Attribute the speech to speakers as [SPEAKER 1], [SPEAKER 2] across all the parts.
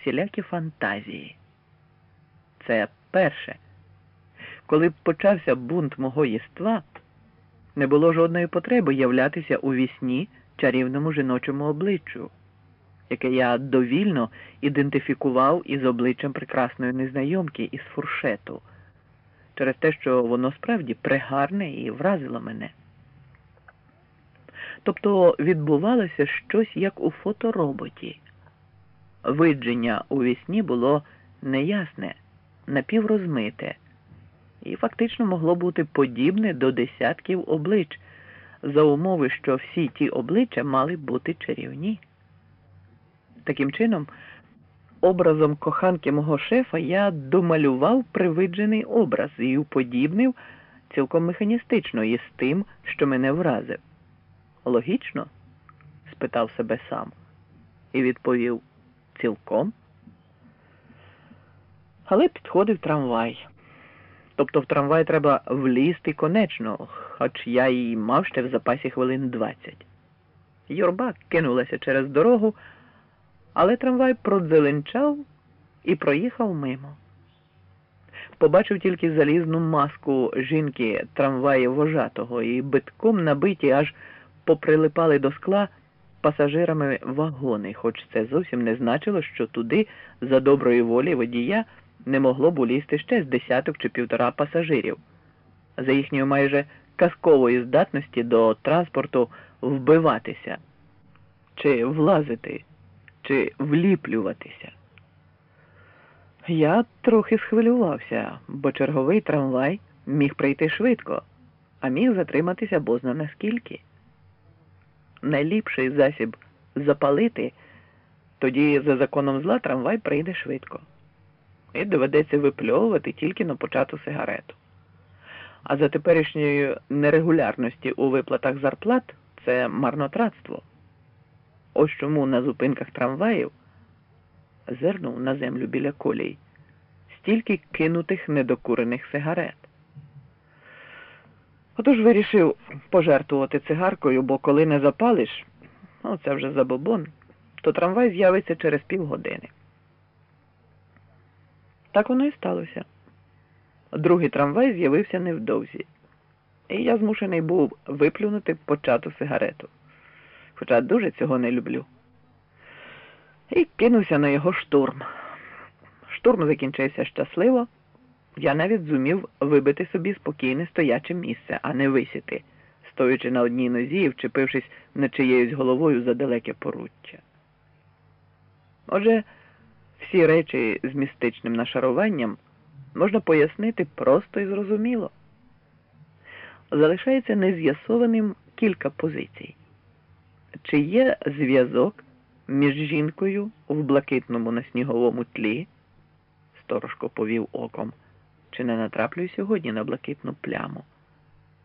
[SPEAKER 1] всілякі фантазії. Це перше. Коли б почався бунт мого єства, не було жодної потреби являтися у вісні чарівному жіночому обличчю, яке я довільно ідентифікував із обличчям прекрасної незнайомки із фуршету, через те, що воно справді пригарне і вразило мене. Тобто відбувалося щось як у фотороботі. Видження у вісні було неясне, напіврозмите, і фактично могло бути подібне до десятків облич, за умови, що всі ті обличчя мали бути чарівні. Таким чином, образом коханки мого шефа я домалював привиджений образ і уподібнив цілком механістично із тим, що мене вразив. Логічно? спитав себе сам і відповів цілком. Але підходив трамвай. Тобто в трамвай треба влізти конечно, хоч я і мав ще в запасі хвилин двадцять. Юрба кинулася через дорогу, але трамвай продзеленчав і проїхав мимо. Побачив тільки залізну маску жінки трамваї вожатого і битком набиті аж поприлипали до скла пасажирами вагони, хоч це зовсім не значило, що туди, за доброї волі водія, не могло б улізти ще з десяток чи півтора пасажирів. За їхньої майже казкової здатності до транспорту вбиватися, чи влазити, чи вліплюватися. Я трохи схвилювався, бо черговий трамвай міг прийти швидко, а міг затриматися бозна наскільки найліпший засіб запалити, тоді за законом зла трамвай прийде швидко. І доведеться випльовувати тільки на почату сигарету. А за теперішньої нерегулярності у виплатах зарплат це марнотратство. Ось чому на зупинках трамваїв зернув на землю біля колій стільки кинутих недокурених сигарет. Отож вирішив пожертвувати цигаркою, бо коли не запалиш, ну це вже забобон, то трамвай з'явиться через півгодини. Так воно і сталося. Другий трамвай з'явився невдовзі, і я змушений був виплюнути почату сигарету, хоча дуже цього не люблю. І кинувся на його штурм. Штурм закінчився щасливо. Я навіть зумів вибити собі спокійне стояче місце, а не висіти, стоячи на одній нозі і вчепившись на чиєюсь головою за далеке поруччя. Отже, всі речі з містичним нашаруванням можна пояснити просто і зрозуміло. Залишається нез'ясованим кілька позицій. Чи є зв'язок між жінкою в блакитному на сніговому тлі? Сторожко повів оком чи не натраплюю сьогодні на блакитну пляму.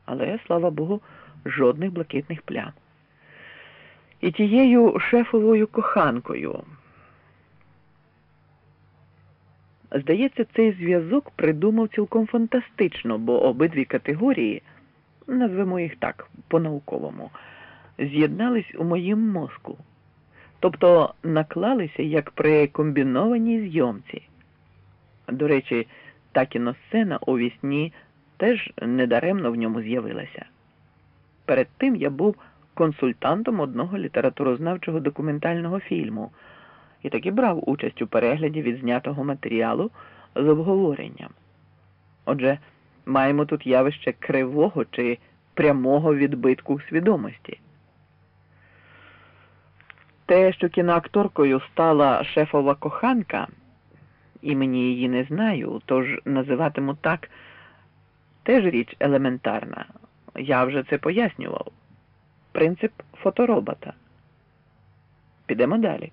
[SPEAKER 1] Але, слава Богу, жодних блакитних плям. І тією шефовою коханкою. Здається, цей зв'язок придумав цілком фантастично, бо обидві категорії, назвемо їх так, по-науковому, з'єднались у моїм мозку, тобто наклалися як при комбінованій зйомці. До речі, та кіносцена у вісні теж недаремно в ньому з'явилася. Перед тим я був консультантом одного літературознавчого документального фільму і таки брав участь у перегляді відзнятого матеріалу з обговоренням. Отже, маємо тут явище кривого чи прямого відбитку свідомості. Те, що кіноакторкою стала шефова коханка імені її не знаю, тож називатиму так теж річ елементарна. Я вже це пояснював. Принцип фоторобота. Підемо далі.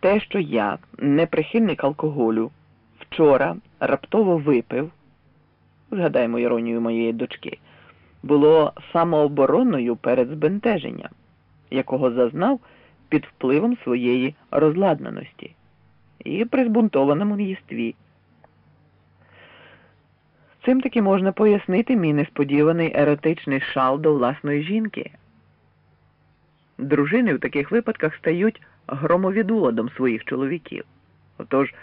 [SPEAKER 1] Те, що я, не прихильник алкоголю, вчора раптово випив, згадаємо іронію моєї дочки, було самообороною перед збентеженням, якого зазнав під впливом своєї розладнаності і при збунтованому їстві. Цим таки можна пояснити мій несподіваний еротичний шал до власної жінки. Дружини в таких випадках стають громовідуладом своїх чоловіків. Отож